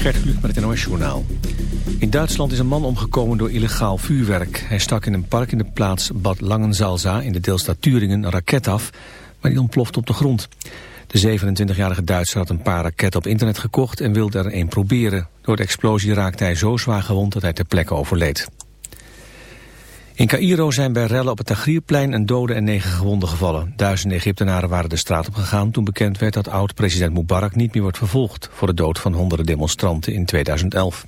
Gert Kluk met het NOS Journaal. In Duitsland is een man omgekomen door illegaal vuurwerk. Hij stak in een park in de plaats Bad Langenzalza in de deelstaat Turingen een raket af, maar die ontploft op de grond. De 27-jarige Duitser had een paar raketten op internet gekocht en wilde er een proberen. Door de explosie raakte hij zo zwaar gewond dat hij ter plekke overleed. In Cairo zijn bij rellen op het Tagrierplein een dode en negen gewonden gevallen. Duizenden Egyptenaren waren de straat op gegaan toen bekend werd dat oud-president Mubarak niet meer wordt vervolgd voor de dood van honderden demonstranten in 2011.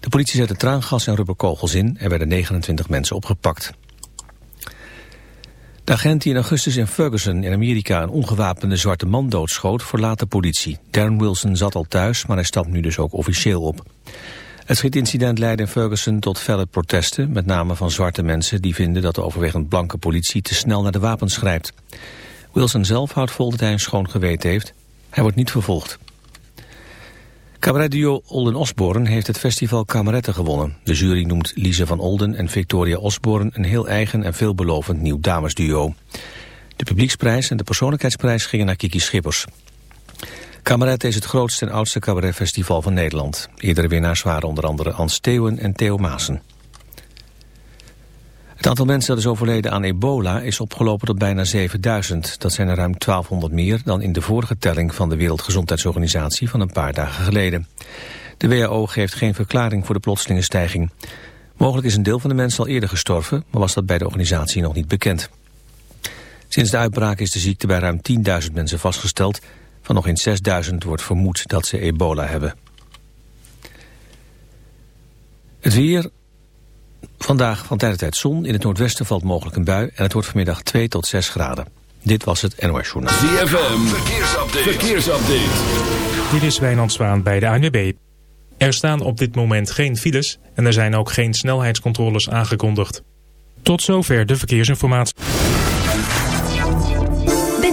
De politie zette traangas en rubberkogels in en werden 29 mensen opgepakt. De agent die in augustus in Ferguson in Amerika een ongewapende zwarte man doodschoot verlaat de politie. Darren Wilson zat al thuis, maar hij stapt nu dus ook officieel op. Het schietincident leidde in Ferguson tot felle protesten, met name van zwarte mensen die vinden dat de overwegend blanke politie te snel naar de wapens grijpt. Wilson zelf houdt vol dat hij een schoon geweten heeft. Hij wordt niet vervolgd. Cabaretduo Olden Osborne heeft het festival Kameretten gewonnen. De jury noemt Lise van Olden en Victoria Osborne een heel eigen en veelbelovend nieuw damesduo. De publieksprijs en de persoonlijkheidsprijs gingen naar Kiki Schippers. Cabaret is het grootste en oudste cabaretfestival van Nederland. Eerdere winnaars waren onder andere Ans Theeuwen en Theo Maassen. Het aantal mensen dat is overleden aan ebola is opgelopen tot bijna 7000. Dat zijn er ruim 1200 meer dan in de vorige telling van de Wereldgezondheidsorganisatie van een paar dagen geleden. De WHO geeft geen verklaring voor de plotselinge stijging. Mogelijk is een deel van de mensen al eerder gestorven, maar was dat bij de organisatie nog niet bekend. Sinds de uitbraak is de ziekte bij ruim 10.000 mensen vastgesteld. Van nog eens 6000 wordt vermoed dat ze ebola hebben. Het weer. Vandaag van tijd tot tijd zon. In het noordwesten valt mogelijk een bui. En het wordt vanmiddag 2 tot 6 graden. Dit was het NOS Journaal. ZFM. Verkeersupdate. Verkeersupdate. Dit is Wijnand Zwaan bij de ANWB. Er staan op dit moment geen files. En er zijn ook geen snelheidscontroles aangekondigd. Tot zover de verkeersinformatie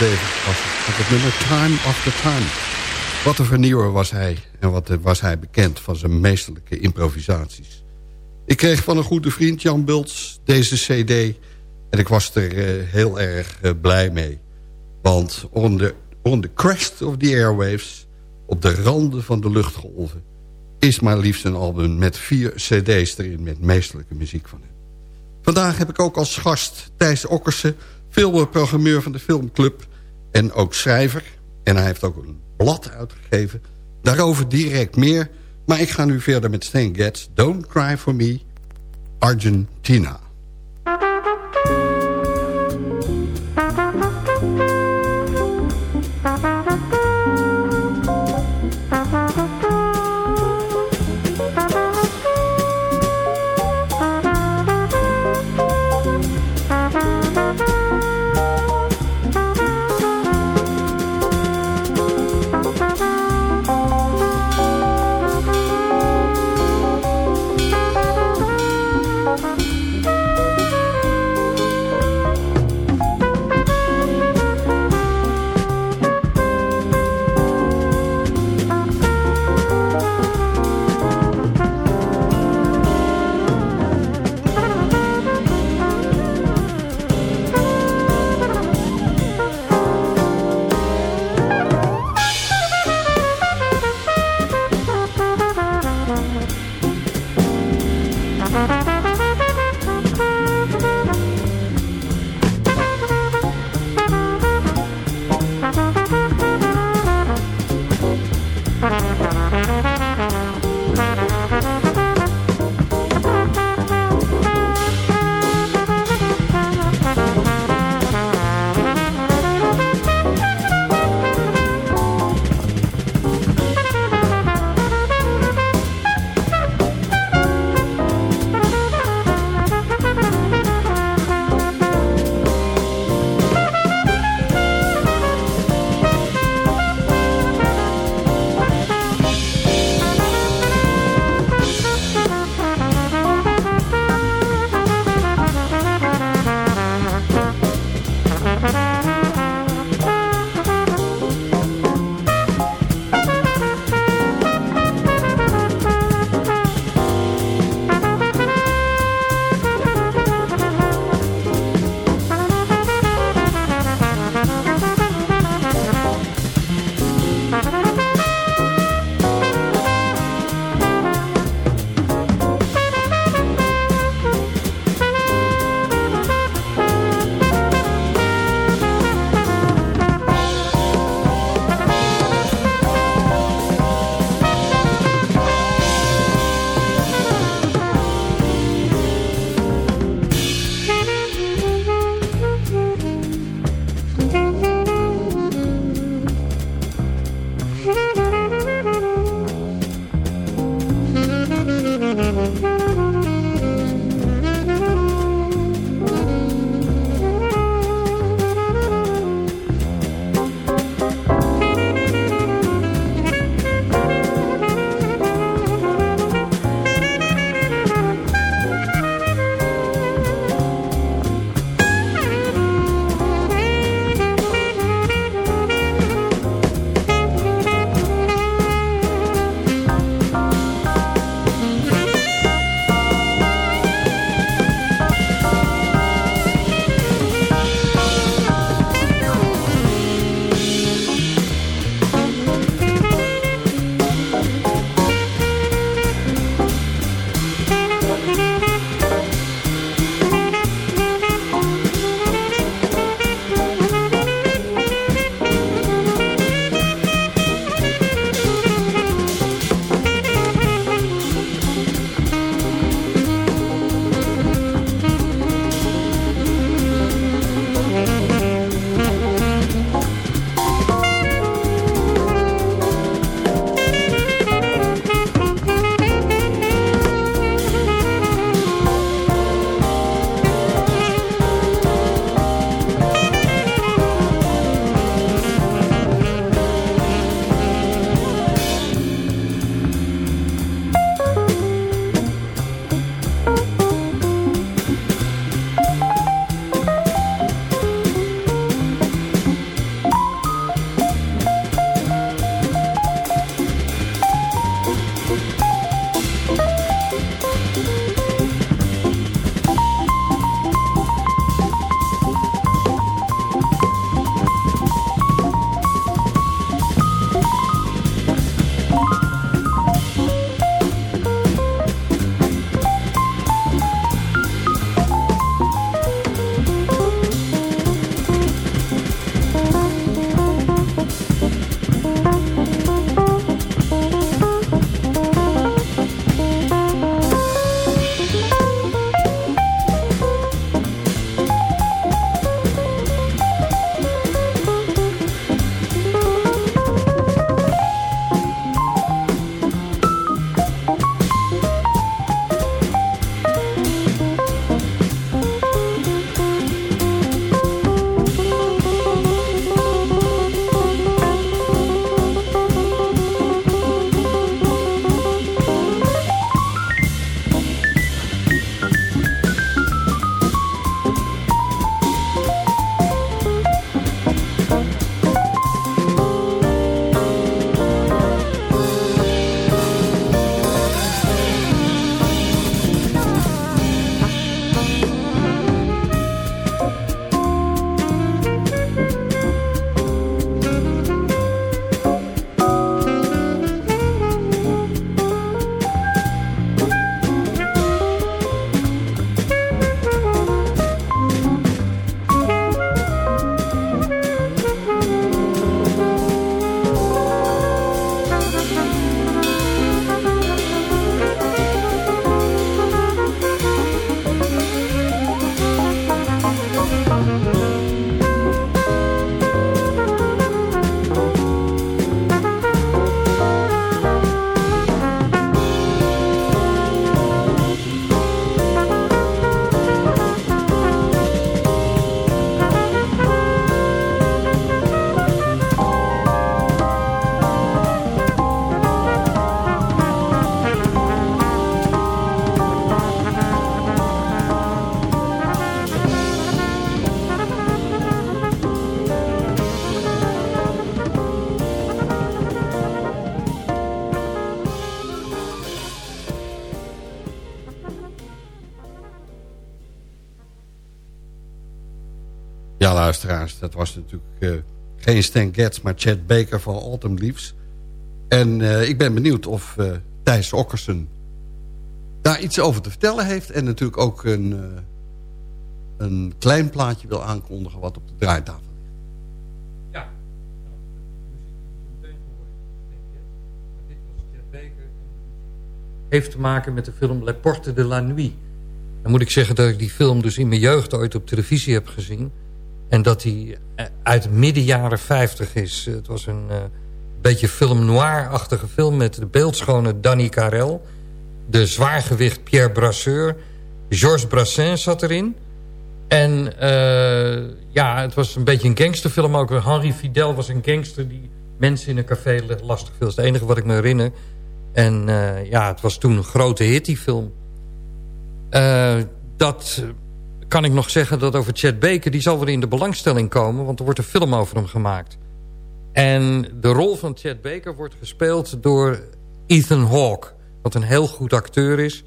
Davis was het, nummer Time After Time. Wat een vernieuwer was hij. En wat was hij bekend van zijn meesterlijke improvisaties. Ik kreeg van een goede vriend Jan Bults deze cd. En ik was er uh, heel erg uh, blij mee. Want on the, crest of the airwaves... op de randen van de luchtgolven... is maar liefst een album met vier cd's erin... met meesterlijke muziek van hem. Vandaag heb ik ook als gast Thijs Okkersen... filmprogrammeur van de Filmclub en ook schrijver. En hij heeft ook een blad uitgegeven. Daarover direct meer. Maar ik ga nu verder met Stan Getz. Don't Cry For Me, Argentina. Luisteraars, dat was natuurlijk uh, geen Stan Getz... maar Chad Baker van Autumn Leaves. En uh, ik ben benieuwd of uh, Thijs Okkersen daar iets over te vertellen heeft... en natuurlijk ook een, een klein plaatje wil aankondigen... wat op de draaitafel ligt. Ja. Heeft te maken met de film Le Porte de la Nuit. Dan moet ik zeggen dat ik die film dus in mijn jeugd ooit op televisie heb gezien... En dat hij eh, uit midden jaren 50 is. Het was een uh, beetje film noir-achtige film... met de beeldschone Danny Carel. De zwaargewicht Pierre Brasseur. Georges Brassens zat erin. En uh, ja, het was een beetje een gangsterfilm ook. Henri Fidel was een gangster die mensen in een café lastig viel. Dat is het enige wat ik me herinner. En ja, het was toen een grote hit, die film. dat kan ik nog zeggen dat over Chad Baker... die zal weer in de belangstelling komen, want er wordt een film over hem gemaakt. En de rol van Chad Baker wordt gespeeld door Ethan Hawke... wat een heel goed acteur is.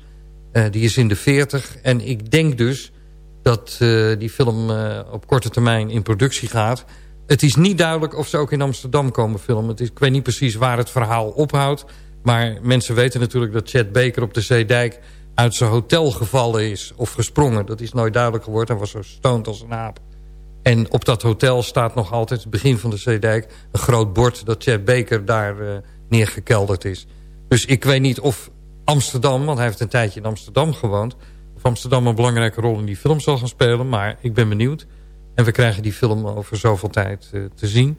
Uh, die is in de 40 en ik denk dus dat uh, die film uh, op korte termijn in productie gaat. Het is niet duidelijk of ze ook in Amsterdam komen filmen. Het is, ik weet niet precies waar het verhaal ophoudt... maar mensen weten natuurlijk dat Chad Baker op de Zeedijk uit zijn hotel gevallen is of gesprongen. Dat is nooit duidelijk geworden. Hij was zo stoned als een aap. En op dat hotel staat nog altijd, het begin van de Zeedijk... een groot bord dat Chad Baker daar uh, neergekelderd is. Dus ik weet niet of Amsterdam, want hij heeft een tijdje in Amsterdam gewoond... of Amsterdam een belangrijke rol in die film zal gaan spelen. Maar ik ben benieuwd. En we krijgen die film over zoveel tijd uh, te zien.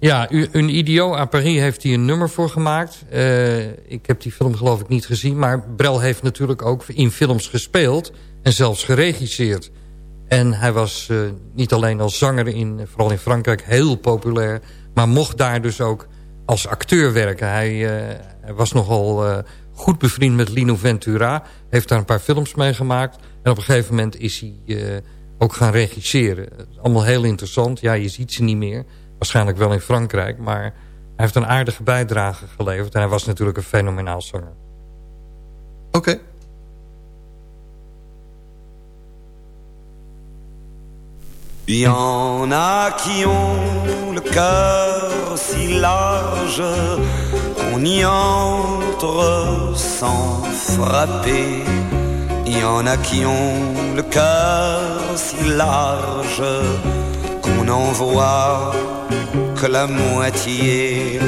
Ja, een Idiot à Paris heeft hij een nummer voor gemaakt. Uh, ik heb die film geloof ik niet gezien. Maar Brel heeft natuurlijk ook in films gespeeld. En zelfs geregisseerd. En hij was uh, niet alleen als zanger, in, vooral in Frankrijk, heel populair. Maar mocht daar dus ook als acteur werken. Hij, uh, hij was nogal goed bevriend met Lino Ventura. Heeft daar een paar films mee gemaakt. En op een gegeven moment is hij ook gaan regisseren. Allemaal heel interessant. Ja, je ziet ze niet meer. Waarschijnlijk wel in Frankrijk, maar hij heeft een aardige bijdrage geleverd. En hij was natuurlijk een fenomenaal zanger. Oké. Okay. Y en a qui ont le cœur si large qu'on y entre sans frapper. Y en a qui ont le cœur si large qu'on en voit que la moitié.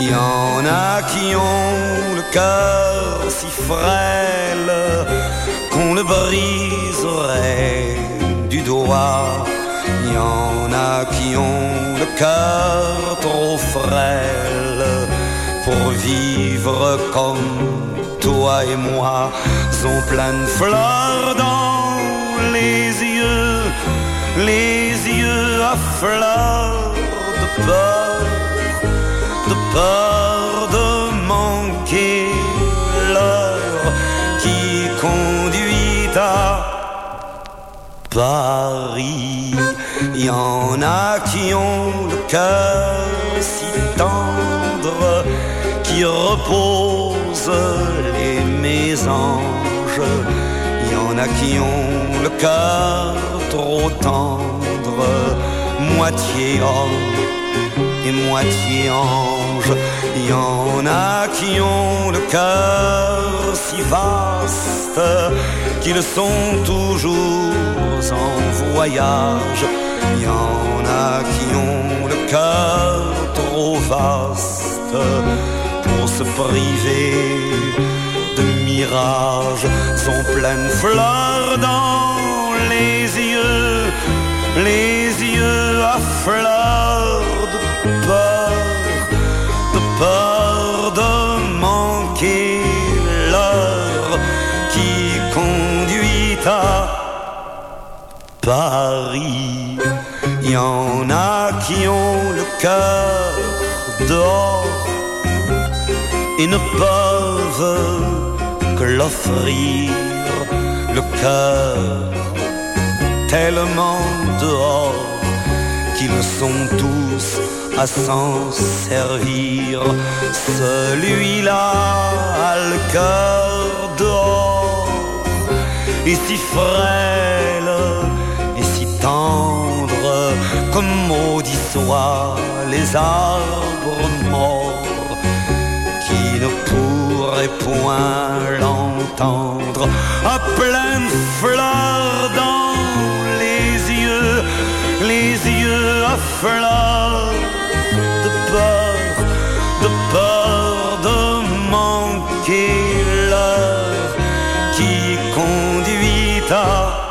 Il y en a qui ont le cœur si frêle qu'on le briserait du doigt. Il y en a qui ont le cœur trop frêle pour vivre comme toi et moi, sont plein de fleurs dans les yeux, les yeux à fleurs peur, de peur de manquer l'heure qui conduit à Paris. Il y en a qui ont le cœur si tendre qui repose les mésanges. Il y en a qui ont le cœur trop tendre, moitié homme et moitié ange. Il y en a qui ont le cœur si vaste qu'ils sont toujours en voyage. Il y en a qui ont le cœur trop vaste pour se priver de mirages. Sont pleines fleurs dans les yeux, les yeux à fleurs peur, de peur de manquer l'heure qui conduit à Paris. Il y en a qui ont le cœur dehors et ne peuvent que l'offrir le cœur tellement dehors qu'ils sont tous à s'en servir. Celui-là a le cœur d'or et si frêle et si tendre comme maudit soient les arbres morts qui ne pourraient point l'entendre à pleine fleur à fleur de peur, de peur de manquer l'heure qui conduit à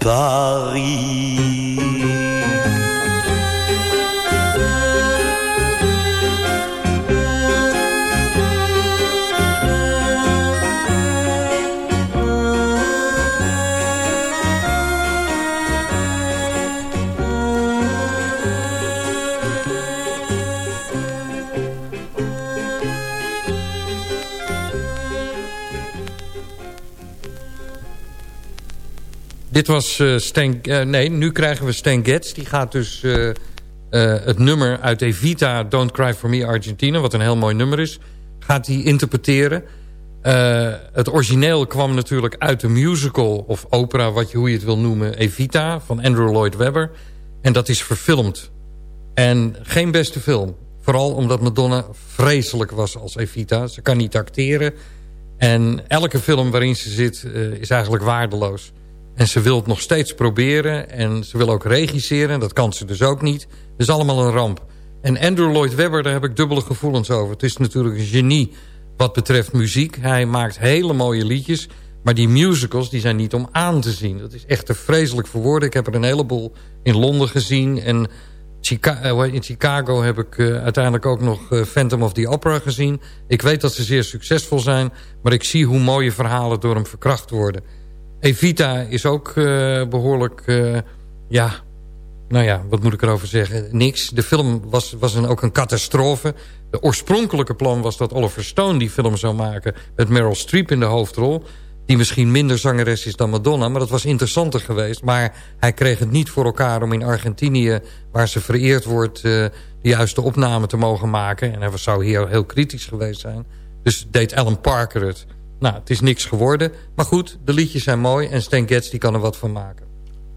Paris. Dit was uh, Stan... Uh, nee, nu krijgen we Stan Getz. Die gaat dus uh, het nummer uit Evita... Don't Cry For Me Argentina... wat een heel mooi nummer is... gaat hij interpreteren. het origineel kwam natuurlijk uit de musical... of opera, wat je, hoe je het wil noemen... Evita van Andrew Lloyd Webber. En dat is verfilmd. En geen beste film. Vooral omdat Madonna vreselijk was als Evita. Ze kan niet acteren. En elke film waarin ze zit is eigenlijk waardeloos. En ze wil het nog steeds proberen. En ze wil ook regisseren. Dat kan ze dus ook niet. Het is allemaal een ramp. En Andrew Lloyd Webber, daar heb ik dubbele gevoelens over. Het is natuurlijk een genie wat betreft muziek. Hij maakt hele mooie liedjes. Maar die musicals die zijn niet om aan te zien. Dat is echt te vreselijk voor. Ik heb er een heleboel in Londen gezien. En eh, in Chicago heb ik uh, uiteindelijk ook nog uh, Phantom of the Opera gezien. Ik weet dat ze zeer succesvol zijn. Maar ik zie hoe mooie verhalen door hem verkracht worden. Evita is ook uh, behoorlijk... Uh, ja, nou ja, wat moet ik erover zeggen? Niks. De film was, was een, ook een catastrofe. De oorspronkelijke plan was dat Oliver Stone die film zou maken... met Meryl Streep in de hoofdrol. Die misschien minder zangeres is dan Madonna. Maar dat was interessanter geweest. Maar hij kreeg het niet voor elkaar om in Argentinië... waar ze vereerd wordt, uh, de juiste opname te mogen maken. En hij zou hier heel kritisch geweest zijn. Dus deed Alan Parker het... Nou, het is niks geworden. Maar goed, de liedjes zijn mooi en Stan Getz die kan er wat van maken.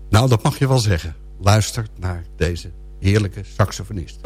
Nou, dat mag je wel zeggen. Luister naar deze heerlijke saxofonist.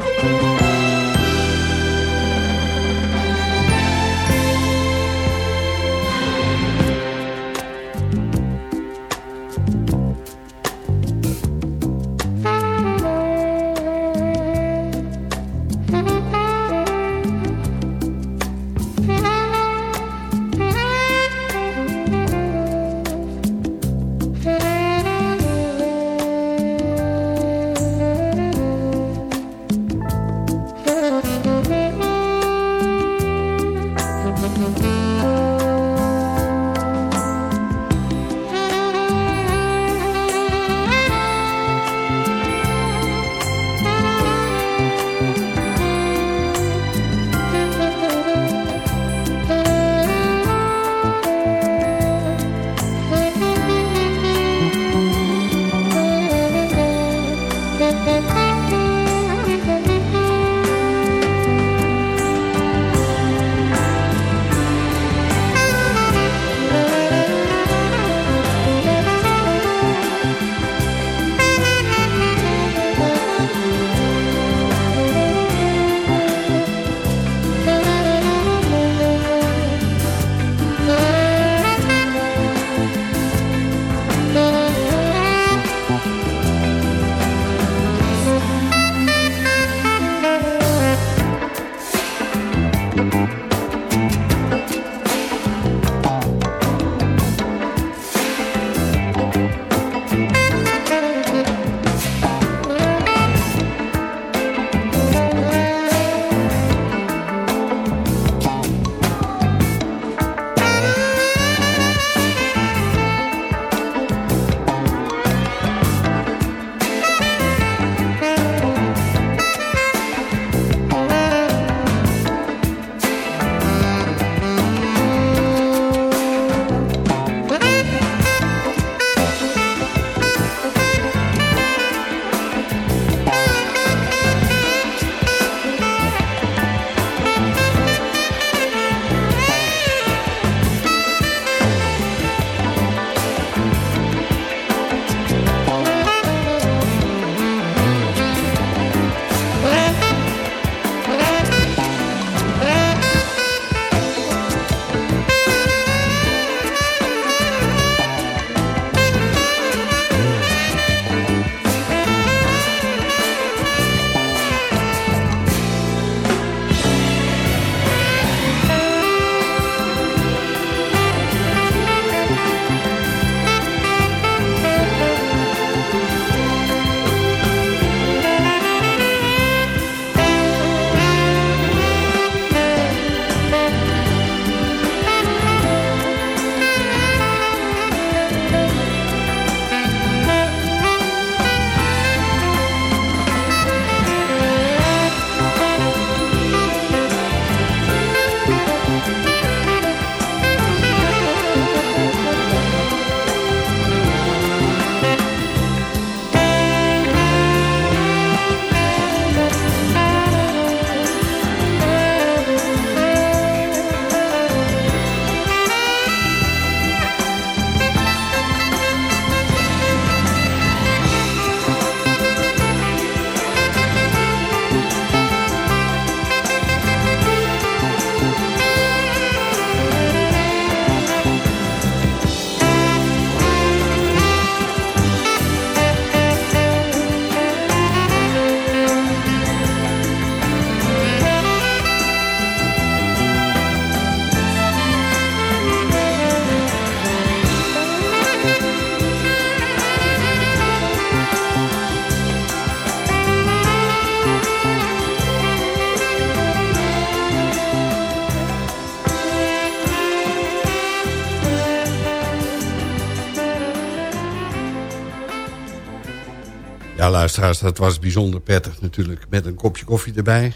Luisteraars, dat was bijzonder prettig natuurlijk. Met een kopje koffie erbij.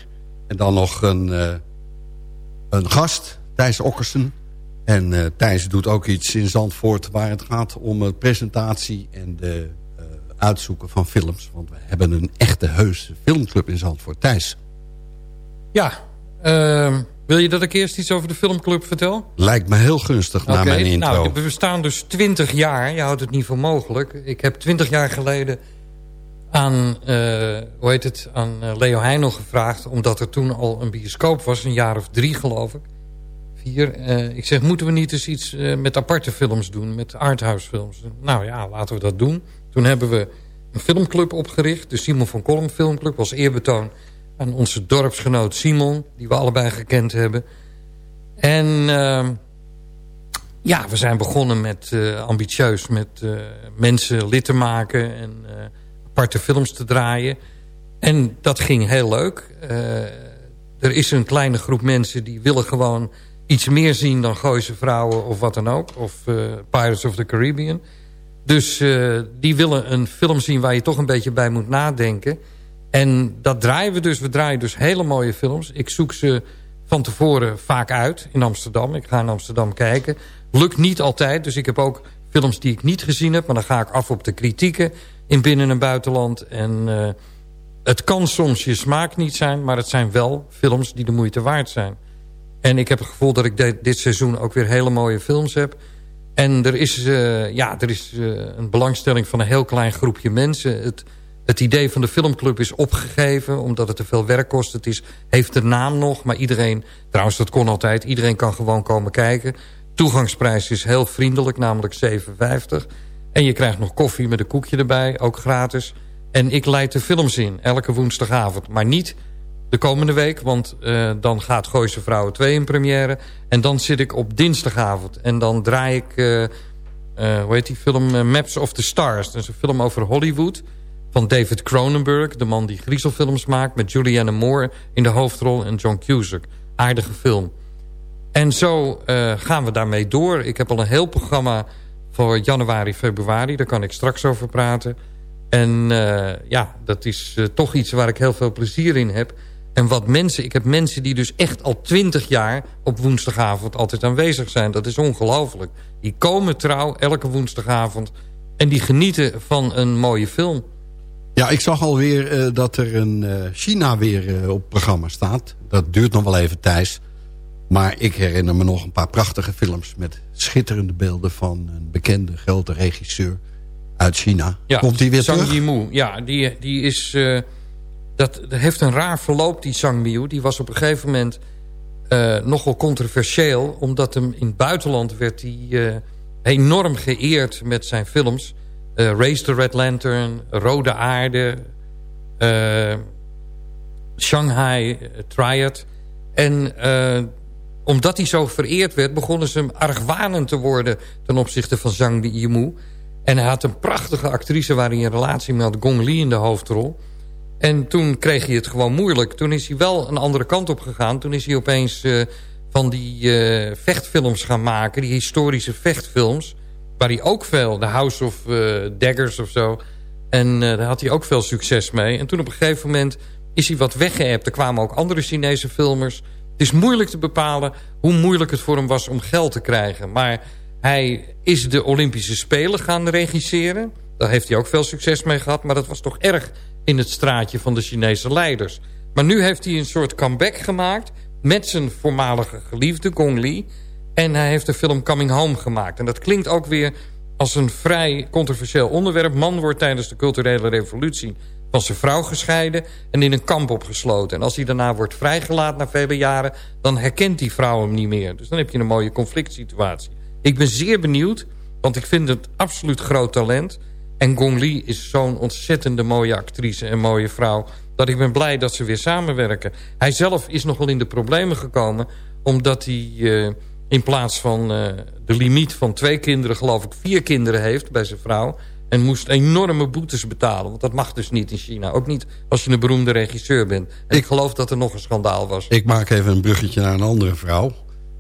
En dan nog een, uh, een gast, Thijs Okkersen. En uh, Thijs doet ook iets in Zandvoort... waar het gaat om de presentatie en de uitzoeken van films. Want we hebben een echte heuse filmclub in Zandvoort. Thijs. Ja, uh, wil je dat ik eerst iets over de filmclub vertel? Lijkt me heel gunstig na mijn intro. Nou, we bestaan dus 20 jaar. Je houdt het niet voor mogelijk. Ik heb 20 jaar geleden aan, uh, hoe heet het, aan uh, Leo Heijnel gevraagd... omdat er toen al een bioscoop was, een jaar of drie geloof ik. Vier. Uh, ik zeg, moeten we niet eens iets met aparte films doen? Met arthouse films? Nou ja, laten we dat doen. Toen hebben we een filmclub opgericht. De Simon van Kolm Filmclub als eerbetoon aan onze dorpsgenoot Simon... die we allebei gekend hebben. En uh, ja, we zijn begonnen met ambitieus met mensen lid te maken... en aparte films te draaien. En dat ging heel leuk. er is een kleine groep mensen die willen gewoon iets meer zien... dan Gooise Vrouwen of wat dan ook. Of Pirates of the Caribbean. Dus die willen een film zien waar je toch een beetje bij moet nadenken... En dat draaien we dus. We draaien dus hele mooie films. Ik zoek ze van tevoren vaak uit in Amsterdam. Ik ga in Amsterdam kijken. Lukt niet altijd, dus ik heb ook films die ik niet gezien heb. Maar dan ga ik af op de kritieken in binnen- en buitenland. En uh, het kan soms je smaak niet zijn, maar het zijn wel films die de moeite waard zijn. En ik heb het gevoel dat ik dit seizoen ook weer hele mooie films heb. En er is, uh, ja, er is uh, een belangstelling van een heel klein groepje mensen. Het, het idee van de filmclub is opgegeven omdat het te veel werk kost. Het is, heeft de naam nog, maar iedereen... Trouwens, dat kon altijd. Iedereen kan gewoon komen kijken. Toegangsprijs is heel vriendelijk, namelijk 7,50. En je krijgt nog koffie met een koekje erbij, ook gratis. En ik leid de films in, elke woensdagavond. Maar niet de komende week, want uh, dan gaat Gooise Vrouwen 2 in première. En dan zit ik op dinsdagavond. En dan draai ik, uh, hoe heet die film, Maps of the Stars. Dat is een film over Hollywood van David Cronenberg. De man die griezelfilms maakt met Julianne Moore in de hoofdrol en John Cusack. Aardige film. En zo gaan we daarmee door. Ik heb al een heel programma voor januari, februari. Daar kan ik straks over praten. En uh, ja, dat is uh, toch iets waar ik heel veel plezier in heb. En wat mensen, ik heb mensen die dus echt al twintig jaar op woensdagavond altijd aanwezig zijn. Dat is ongelooflijk. Die komen trouw elke woensdagavond en die genieten van een mooie film. Ja, ik zag alweer uh, dat er een China weer op programma staat. Dat duurt nog wel even, Thijs. Maar ik herinner me nog een paar prachtige films... met schitterende beelden van een bekende grote regisseur uit China. Ja, Komt die weer Zhang terug? Yimou. Ja, die, die is... dat, dat heeft een raar verloop, die Zhang Yimou. Die was op een gegeven moment nogal controversieel... omdat hem in het buitenland werd hij enorm geëerd met zijn films... Race the Red Lantern, Rode Aarde, Shanghai Triad. En omdat hij zo vereerd werd, begonnen ze hem argwanend te worden ten opzichte van Zhang Yimou. En hij had een prachtige actrice waar hij een relatie mee had, Gong Li in de hoofdrol. En toen kreeg hij het gewoon moeilijk. Toen is hij wel een andere kant op gegaan. Toen is hij opeens van die vechtfilms gaan maken, die historische vechtfilms waar hij ook veel, de House of uh, Daggers of zo. En daar had hij ook veel succes mee. En toen op een gegeven moment is hij wat weggeëpt. Er kwamen ook andere Chinese filmers. Het is moeilijk te bepalen hoe moeilijk het voor hem was om geld te krijgen. Maar hij is de Olympische Spelen gaan regisseren. Daar heeft hij ook veel succes mee gehad. Maar dat was toch erg in het straatje van de Chinese leiders. Maar nu heeft hij een soort comeback gemaakt... met zijn voormalige geliefde Gong Li... En hij heeft de film Coming Home gemaakt. En dat klinkt ook weer als een vrij controversieel onderwerp. Man wordt tijdens de culturele revolutie van zijn vrouw gescheiden... en in een kamp opgesloten. En als hij daarna wordt vrijgelaten na vele jaren... dan herkent die vrouw hem niet meer. Dus dan heb je een mooie conflict situatie. Ik ben zeer benieuwd, want ik vind het absoluut groot talent. En Gong Li is zo'n ontzettende mooie actrice en mooie vrouw... dat ik ben blij dat ze weer samenwerken. Hij zelf is nog wel in de problemen gekomen... omdat hij... Uh, in plaats van uh, de limiet van twee kinderen, geloof ik, vier kinderen heeft bij zijn vrouw. En moest enorme boetes betalen. Want dat mag dus niet in China. Ook niet als je een beroemde regisseur bent. En ik, ik geloof dat er nog een schandaal was. Ik maak even een bruggetje naar een andere vrouw.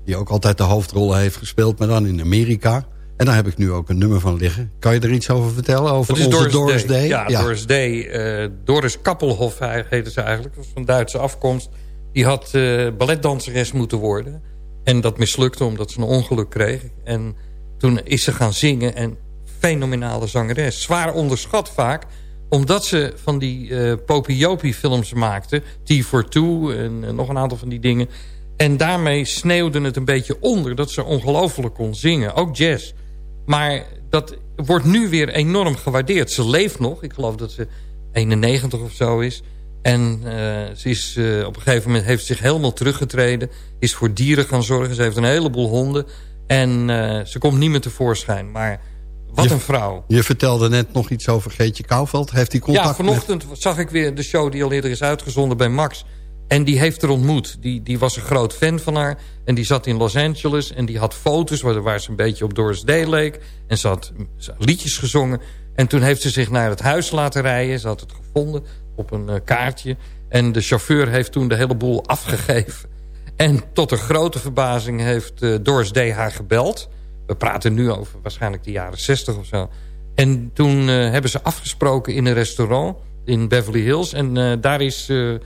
Die ook altijd de hoofdrollen heeft gespeeld, maar dan in Amerika. En daar heb ik nu ook een nummer van liggen. Kan je er iets over vertellen? Over Dat is onze Doris, Doris Day. Day? Ja, Doris Day. eh, Doris Kappelhoff heette ze eigenlijk. Was van Duitse afkomst. Die had eh, balletdanseres moeten worden. En dat mislukte omdat ze een ongeluk kreeg. En toen is ze gaan zingen. En fenomenale zangeres. Zwaar onderschat vaak. Omdat ze van die uh, Popiopi films maakte. T for Two en uh, nog een aantal van die dingen. En daarmee sneeuwde het een beetje onder. Dat ze ongelooflijk kon zingen. Ook jazz. Maar dat wordt nu weer enorm gewaardeerd. Ze leeft nog. Ik geloof dat ze 91 of zo is. En uh, ze is, uh, op een gegeven moment heeft zich helemaal teruggetreden. Is voor dieren gaan zorgen. Ze heeft een heleboel honden. En ze komt niet meer tevoorschijn. Maar wat je, een vrouw. Je vertelde net nog iets over Geetje Kouwveld. Heeft die contact Ja, vanochtend met... zag ik weer de show die al eerder is uitgezonden bij Max. En die heeft er ontmoet. Die, die was een groot fan van haar. En die zat in Los Angeles. En die had foto's waar, waar ze een beetje op Doris Day leek. En ze had, ze had liedjes gezongen. En toen heeft ze zich naar het huis laten rijden. Ze had het gevonden op een uh, kaartje. En de chauffeur heeft toen de hele boel afgegeven. En tot een grote verbazing heeft uh, Doris Day haar gebeld. We praten nu over waarschijnlijk de jaren 60 of zo. En toen uh, hebben ze afgesproken in een restaurant in Beverly Hills. En daar is... Uh,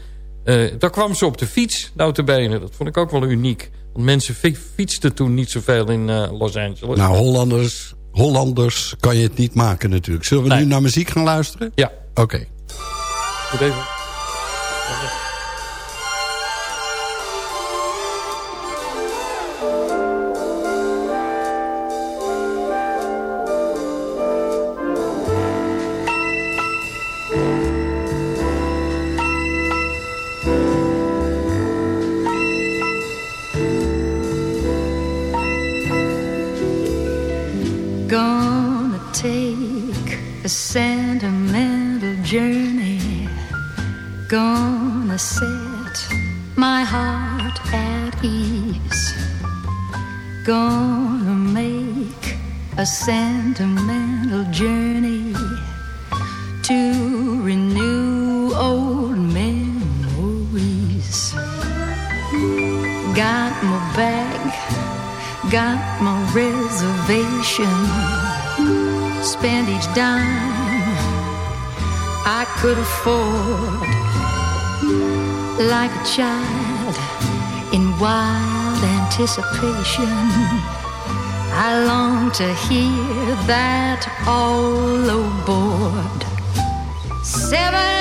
daar kwam ze op de fiets, notabene. Dat vond ik ook wel uniek. Want mensen fietsten toen niet zoveel in Los Angeles. Nou, Hollanders, Hollanders kan je het niet maken natuurlijk. Zullen we nee. nu naar muziek gaan luisteren? Ja. Oké. Okay. Goed even. Ease gonna make a sentimental journey to renew old memories. Got my bag got my reservation. Spend each dime I could afford. Like a child wild anticipation. I long to hear that all aboard. Seven,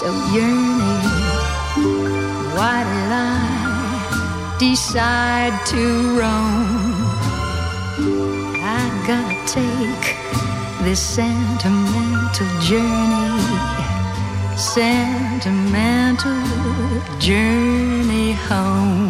so yearning. Why did I decide to roam? I gotta take this sentimental journey, sentimental journey home.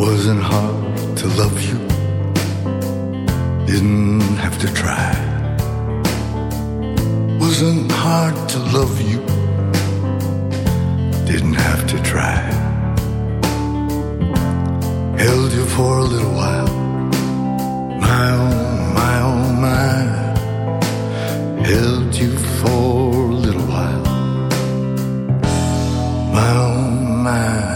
Wasn't hard to love you, didn't have to try. Wasn't hard to love you, didn't have to try. Held you for a little while, my own, my own, my. Held you for a little while, my own, my.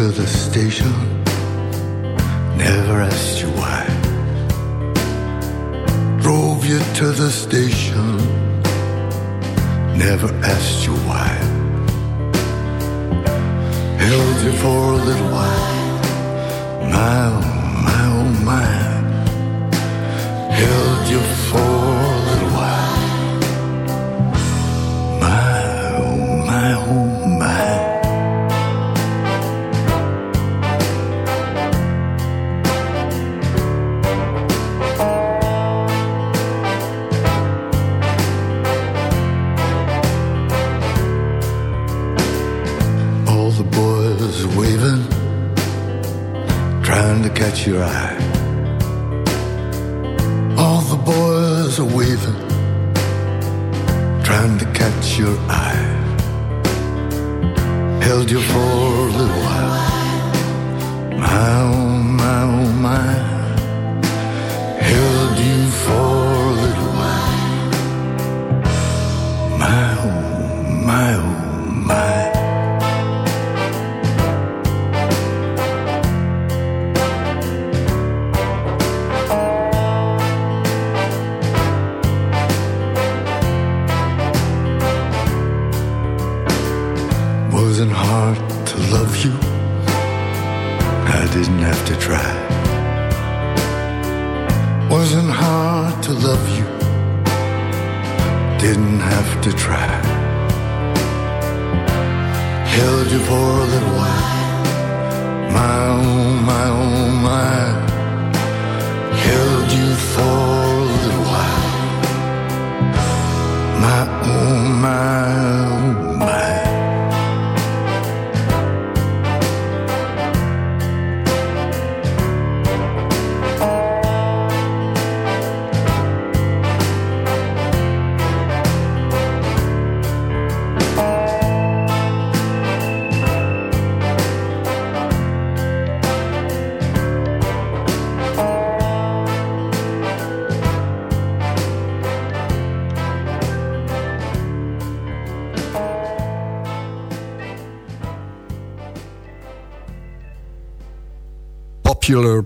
To the station, never asked you why. Drove you to the station, never asked you why. Held you for a little while, my oh, my oh my. Held you for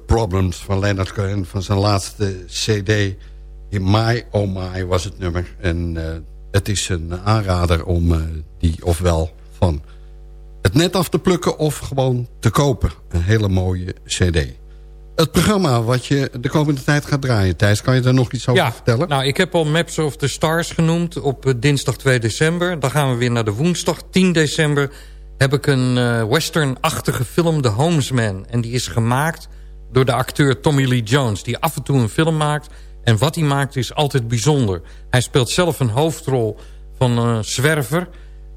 Problems van Leonard Cohen van zijn laatste cd. In My Oh My was het nummer. En eh, het is een aanrader om eh, die ofwel van het net af te plukken of gewoon te kopen. Een hele mooie cd. Het programma wat je de komende tijd gaat draaien. Thijs, kan je daar nog iets over ja, vertellen? Nou, ik heb al Maps of the Stars genoemd op eh, dinsdag 2 december. Dan gaan we weer naar de woensdag 10 december. Heb ik een uh, western-achtige film, The Homesman. En die is gemaakt door de acteur Tommy Lee Jones. Die af en toe een film maakt. En wat hij maakt is altijd bijzonder. Hij speelt zelf een hoofdrol van een zwerver...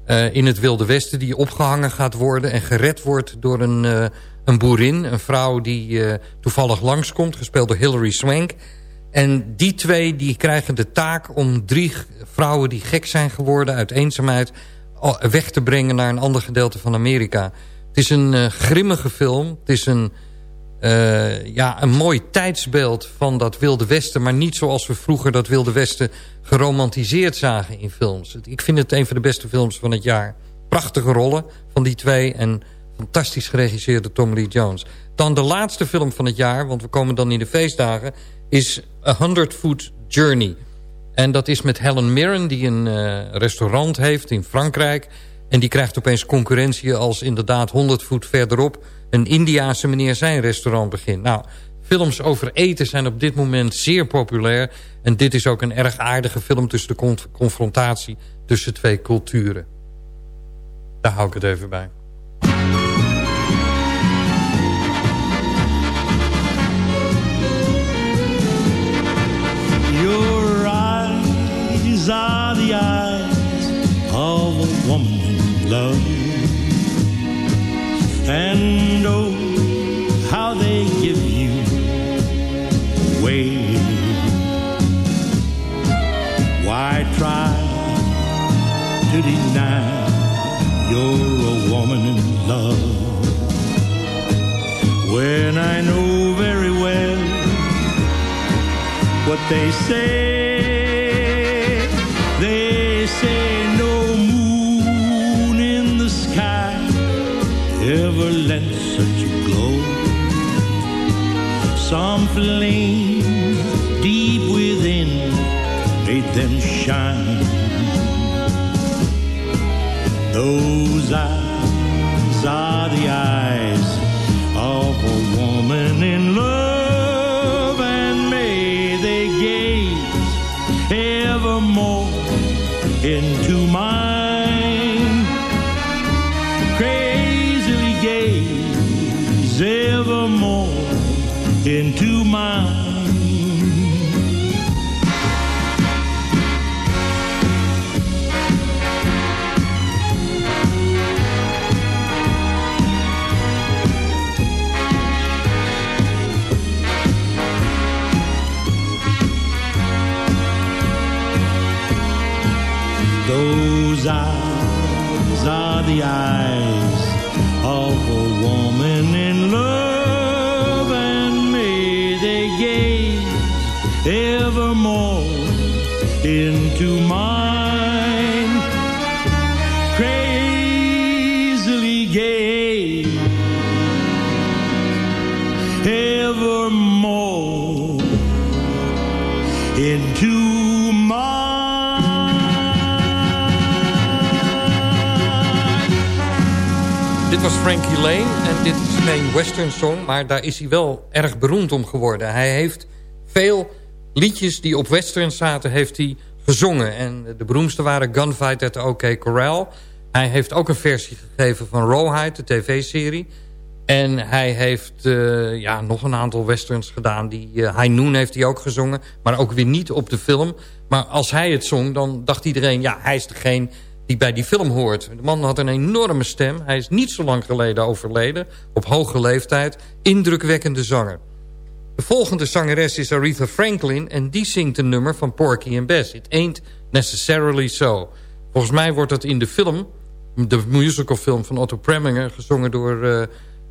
Uh, in het Wilde Westen die opgehangen gaat worden... en gered wordt door een, uh, een boerin. Een vrouw die uh, toevallig langskomt, gespeeld door Hilary Swank. En die twee die krijgen de taak om drie vrouwen die gek zijn geworden... uit eenzaamheid weg te brengen naar een ander gedeelte van Amerika. Het is een grimmige film. Het is een, ja, een mooi tijdsbeeld van dat Wilde Westen... maar niet zoals we vroeger dat Wilde Westen geromantiseerd zagen in films. Ik vind het een van de beste films van het jaar. Prachtige rollen van die twee en fantastisch geregisseerde Tom Lee Jones. Dan de laatste film van het jaar, want we komen dan in de feestdagen... is A Hundred Foot Journey. En dat is met Helen Mirren, die een uh, restaurant heeft in Frankrijk... en die krijgt opeens concurrentie als inderdaad 100 voet verderop een Indiaanse meneer zijn restaurant begint. Nou, films over eten zijn op dit moment zeer populair. En dit is ook een erg aardige film tussen de confrontatie tussen twee culturen. Daar hou ik het even bij. Your eyes are the eyes of a woman. And oh, how they give you away. Why try to deny you're a woman in love when I know very well what they say? Some flame deep within made them shine. Those Frankie Lane en dit is geen western song... maar daar is hij wel erg beroemd om geworden. Hij heeft veel liedjes die op western zaten, heeft hij gezongen. En de beroemdste waren Gunfight at OK Corral. Hij heeft ook een versie gegeven van Rawhide, de tv-serie. En hij heeft uh, ja, nog een aantal westerns gedaan. Die, uh, High Noon heeft hij ook gezongen, maar ook weer niet op de film. Maar als hij het zong, dan dacht iedereen... ja, hij is degene die bij die film hoort. De man had een enorme stem. Hij is niet zo lang geleden overleden, op hoge leeftijd. Indrukwekkende zanger. De volgende zangeres is Aretha Franklin... en die zingt een nummer van Porky and Bess. It ain't necessarily so. Volgens mij wordt dat in de film... de musicalfilm van Otto Preminger... gezongen door, uh,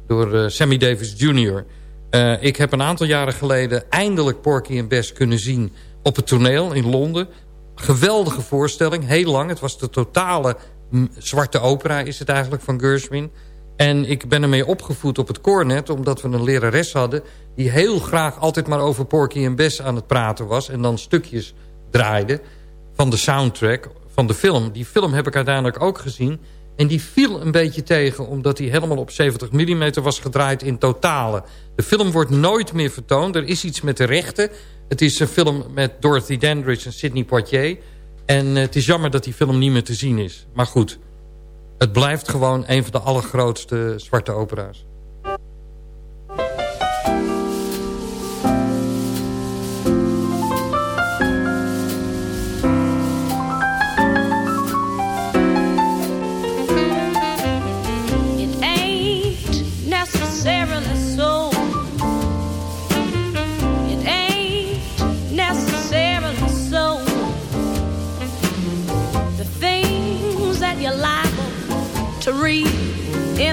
door uh, Sammy Davis Jr. Uh, ik heb een aantal jaren geleden... eindelijk Porky and Bess kunnen zien op het toneel in Londen geweldige voorstelling, heel lang. Het was de totale zwarte opera is het eigenlijk van Gershwin. En ik ben ermee opgevoed op het cornet... omdat we een lerares hadden... die heel graag altijd maar over Porky en Bess aan het praten was... en dan stukjes draaide van de soundtrack van de film. Die film heb ik uiteindelijk ook gezien... En die viel een beetje tegen omdat hij helemaal op 70 mm was gedraaid in totale. De film wordt nooit meer vertoond. Er is iets met de rechten. Het is een film met Dorothy Dandridge en Sidney Poitier. En het is jammer dat die film niet meer te zien is. Maar goed, het blijft gewoon een van de allergrootste zwarte opera's.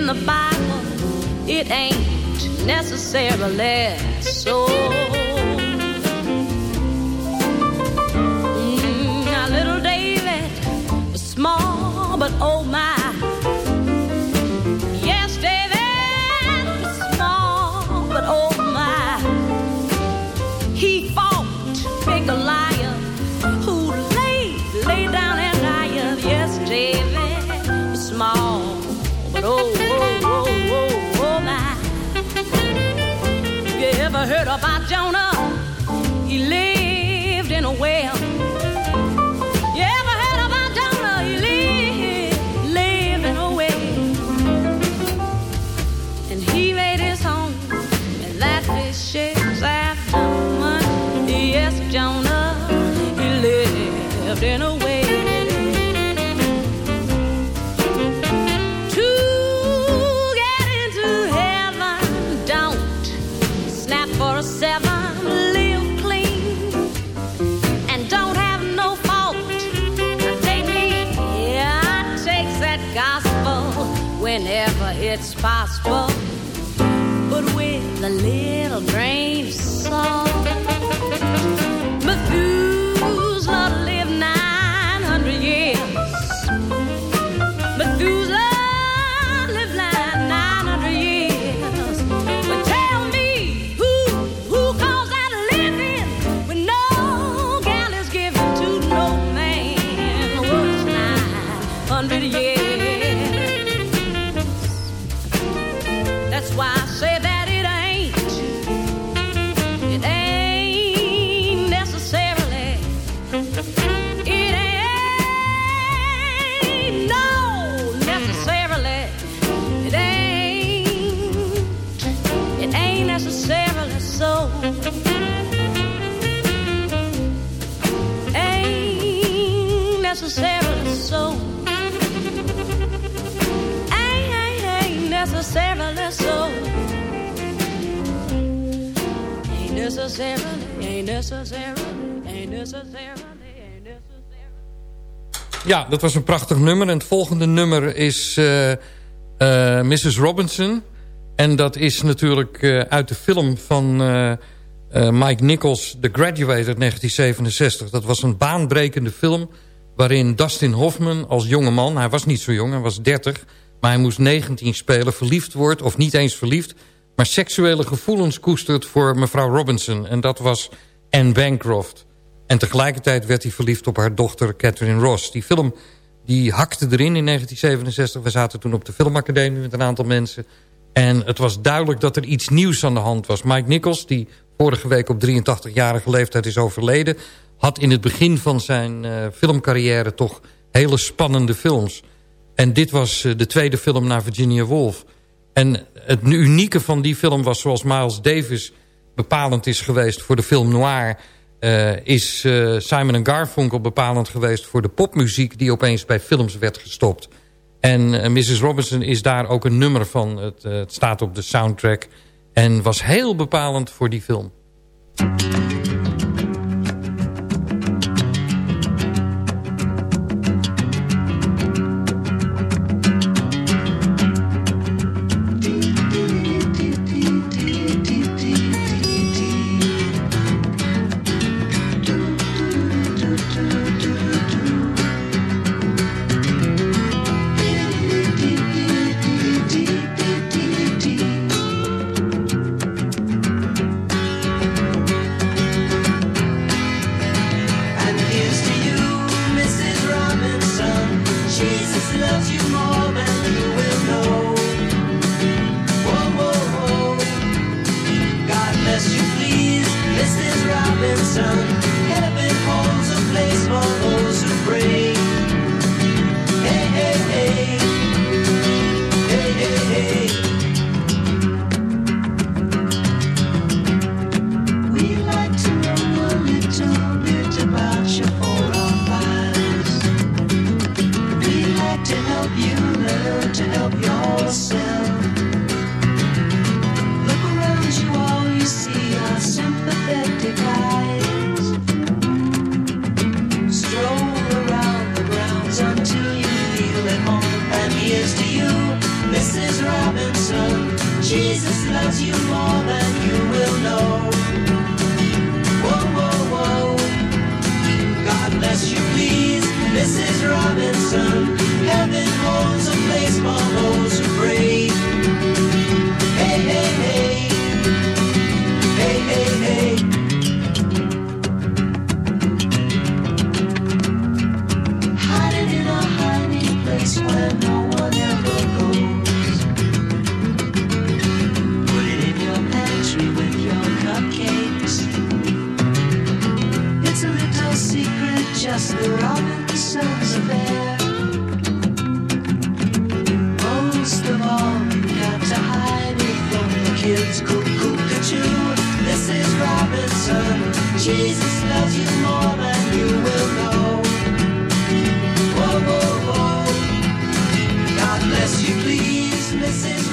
In the Bible, it ain't necessarily so. Ja, dat was een prachtig nummer. En het volgende nummer is eh, eh, Mrs. Robinson. En dat is natuurlijk eh, uit de film van Mike Nichols... The Graduate uit 1967. Dat was een baanbrekende film... waarin Dustin Hoffman als jonge man... hij was niet zo jong, hij was 30... maar hij moest 19 spelen, verliefd wordt... of niet eens verliefd... maar seksuele gevoelens koestert voor mevrouw Robinson. En dat was Anne Bancroft... En tegelijkertijd werd hij verliefd op haar dochter Catherine Ross. Die film die hakte erin in 1967. We zaten toen op de filmacademie met een aantal mensen. En het was duidelijk dat er iets nieuws aan de hand was. Mike Nichols, die vorige week op 83-jarige leeftijd is overleden... had in het begin van zijn uh, filmcarrière toch hele spannende films. En dit was uh, de tweede film naar Virginia Woolf. En het unieke van die film was zoals Miles Davis bepalend is geweest voor de film Noir... Uh, is uh, Simon Garfunkel bepalend geweest voor de popmuziek... die opeens bij films werd gestopt. En uh, Mrs. Robinson is daar ook een nummer van. Het, het, staat op de soundtrack. En was heel bepalend voor die film.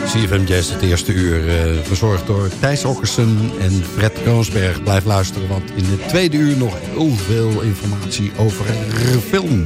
CFM Jazz het eerste uur. Uh, verzorgd door Thijs Okkersen en Fred Koonsberg. Blijf luisteren, want in het tweede uur nog heel veel informatie over film.